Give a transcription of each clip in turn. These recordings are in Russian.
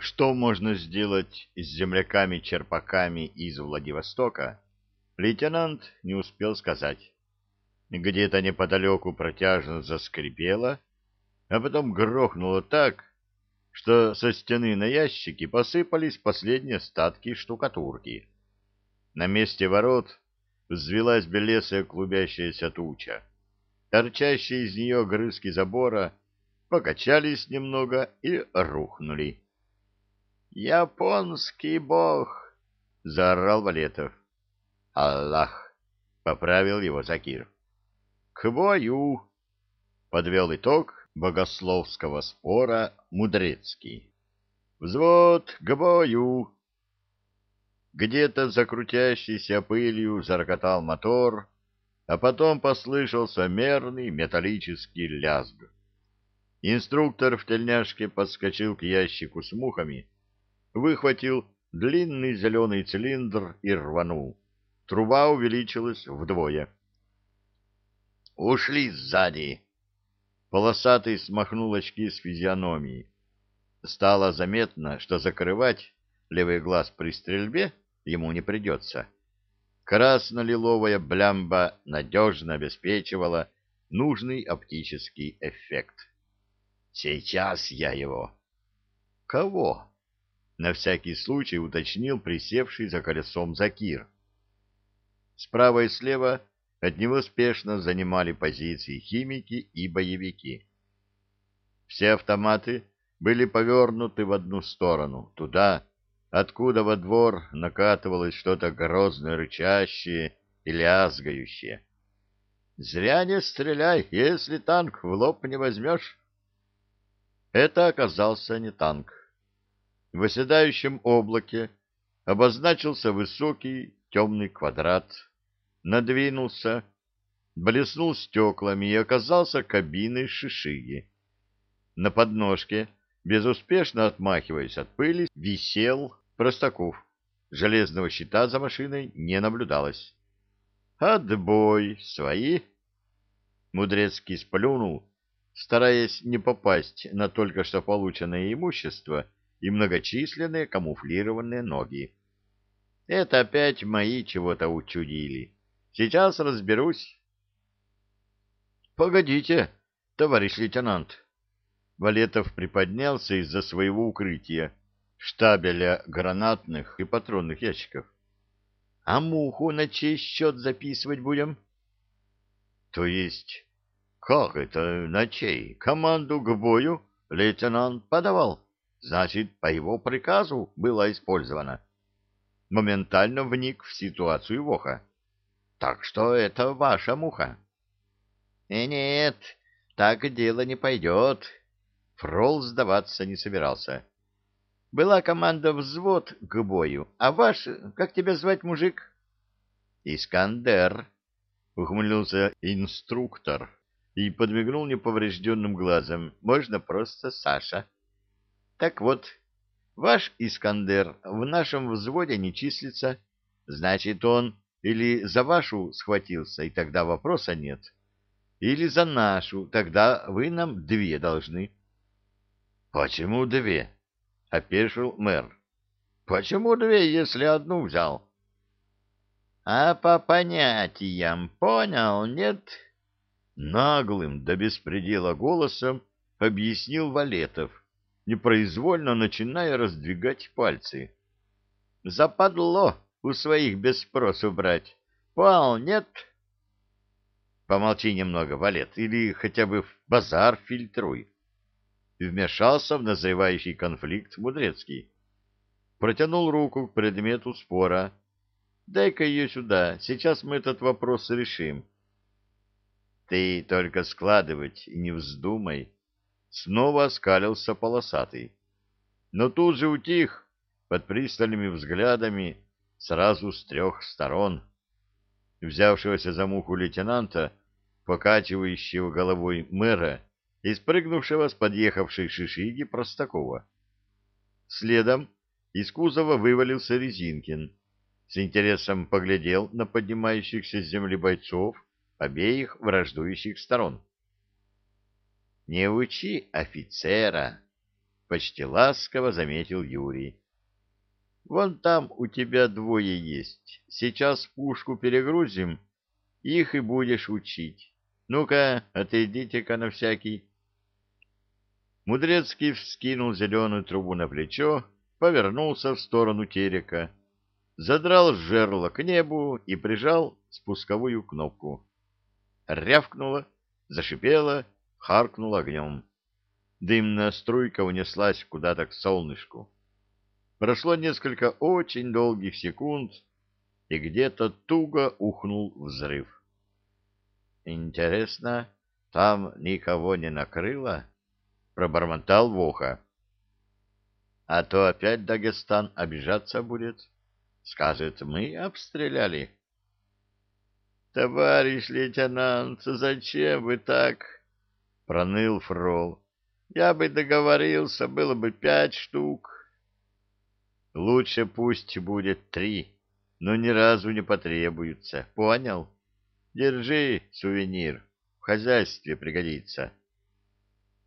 что можно сделать с земляками-черпаками из Владивостока, лейтенант не успел сказать. Где-то неподалеку протяжно заскрипело, а потом грохнуло так, что со стены на ящики посыпались последние остатки штукатурки. На месте ворот взвелась белесая клубящаяся туча. Торчащие из нее грызки забора покачались немного и рухнули. «Японский бог!» — заорал Валетов. «Аллах!» — поправил его Закир. «К бою!» — подвел итог богословского спора Мудрецкий. «Взвод к бою!» Где-то за крутящейся пылью зарокотал мотор, а потом послышался мерный металлический лязг. Инструктор в тельняшке подскочил к ящику с мухами, выхватил длинный зеленый цилиндр и рванул. Труба увеличилась вдвое. «Ушли сзади!» Полосатый смахнул очки с физиономии. Стало заметно, что закрывать левый глаз при стрельбе ему не придется. Красно-лиловая блямба надежно обеспечивала нужный оптический эффект. «Сейчас я его». «Кого?» — на всякий случай уточнил присевший за колесом Закир. Справа и слева от него спешно занимали позиции химики и боевики. Все автоматы были повернуты в одну сторону, туда, откуда во двор накатывалось что-то грозное, рычащее и лязгающее. «Зря не стреляй, если танк в лоб не возьмешь». Это оказался не танк. В оседающем облаке обозначился высокий темный квадрат, надвинулся, блеснул стеклами и оказался кабиной шишиги. На подножке, безуспешно отмахиваясь от пыли, висел Простаков. Железного щита за машиной не наблюдалось. «Отбой! Свои!» Мудрецкий сплюнул, стараясь не попасть на только что полученное имущество и многочисленные камуфлированные ноги. «Это опять мои чего-то учудили. Сейчас разберусь». «Погодите, товарищ лейтенант!» Валетов приподнялся из-за своего укрытия штабеля гранатных и патронных ящиков. — А муху на чей счет записывать будем? — То есть, как это на чей? Команду к бою лейтенант подавал. Значит, по его приказу было использовано. Моментально вник в ситуацию Воха. Так что это ваша муха. «Э, — Нет, так дело не пойдет. Фрол сдаваться не собирался. Была команда взвод к бою, а ваш, как тебя звать, мужик? Искандер, ухмыльнулся инструктор и подмигнул неповрежденным глазом. Можно просто Саша. Так вот, ваш Искандер в нашем взводе не числится. Значит, он или за вашу схватился, и тогда вопроса нет, или за нашу, тогда вы нам две должны. — Почему две? — опешил мэр. — Почему две, если одну взял? — А по понятиям понял, нет? Наглым до беспредела голосом объяснил Валетов, непроизвольно начиная раздвигать пальцы. — Западло у своих без спросу брать. Понял, нет? — Помолчи немного, Валет, или хотя бы в базар фильтруй вмешался в назревающий конфликт Мудрецкий. Протянул руку к предмету спора. «Дай-ка ее сюда, сейчас мы этот вопрос решим». «Ты только складывать не вздумай». Снова оскалился полосатый. Но тут же утих под пристальными взглядами сразу с трех сторон. Взявшегося за муху лейтенанта, покачивающего головой мэра, и спрыгнувшего с подъехавшей шишиги Простакова. Следом из кузова вывалился Резинкин. С интересом поглядел на поднимающихся с земли бойцов обеих враждующих сторон. «Не учи офицера!» — почти ласково заметил Юрий. Вон там у тебя двое есть. Сейчас пушку перегрузим, их и будешь учить. Ну-ка, отойдите-ка на всякий. Мудрецкий вскинул зеленую трубу на плечо, повернулся в сторону терека, задрал жерло к небу и прижал спусковую кнопку. Рявкнуло, зашипело, харкнуло огнем. Дымная струйка унеслась куда-то к солнышку. Прошло несколько очень долгих секунд, и где-то туго ухнул взрыв. «Интересно, там никого не накрыло?» — пробормотал Воха. «А то опять Дагестан обижаться будет. Скажет, мы обстреляли». «Товарищ лейтенант, зачем вы так?» — проныл Фрол. «Я бы договорился, было бы пять штук». Лучше пусть будет три, но ни разу не потребуется. Понял? Держи сувенир, в хозяйстве пригодится.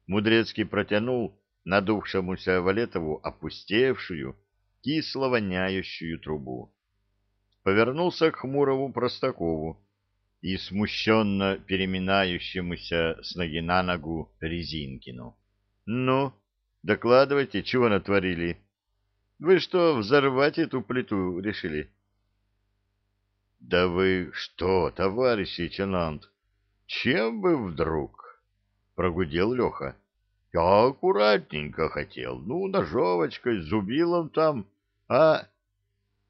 Мудрецкий протянул надувшемуся Валетову опустевшую, кисло воняющую трубу. Повернулся к хмурому Простакову и смущенно переминающемуся с ноги на ногу Резинкину. — Ну, докладывайте, чего натворили? — вы что, взорвать эту плиту решили? — Да вы что, товарищ лейтенант, чем бы вдруг? — прогудел Леха. — Я аккуратненько хотел, ну, ножовочкой, зубилом там, а...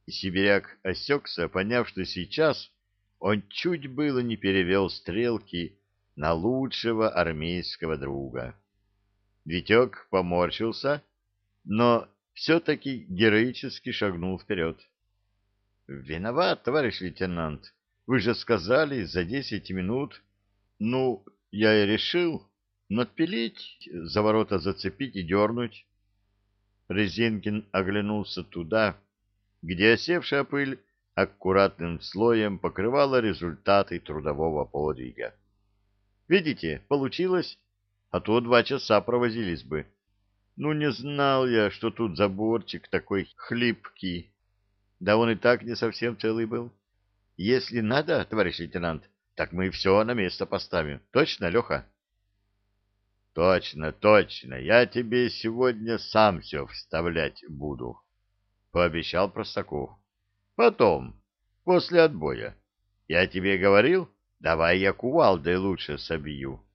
Сибиряк осекся, поняв, что сейчас он чуть было не перевел стрелки на лучшего армейского друга. Витек поморщился, но все-таки героически шагнул вперед. — Виноват, товарищ лейтенант. Вы же сказали за десять минут. Ну, я и решил надпилить, за ворота зацепить и дернуть. Резинкин оглянулся туда, где осевшая пыль аккуратным слоем покрывала результаты трудового подвига. Видите, получилось, а то два часа провозились бы. Ну, не знал я, что тут заборчик такой хлипкий. Да он и так не совсем целый был. Если надо, товарищ лейтенант, так мы все на место поставим. Точно, Леха? Точно, точно. Я тебе сегодня сам все вставлять буду, — пообещал Простаков. Потом, после отбоя. Я тебе говорил, давай я кувалдой лучше собью.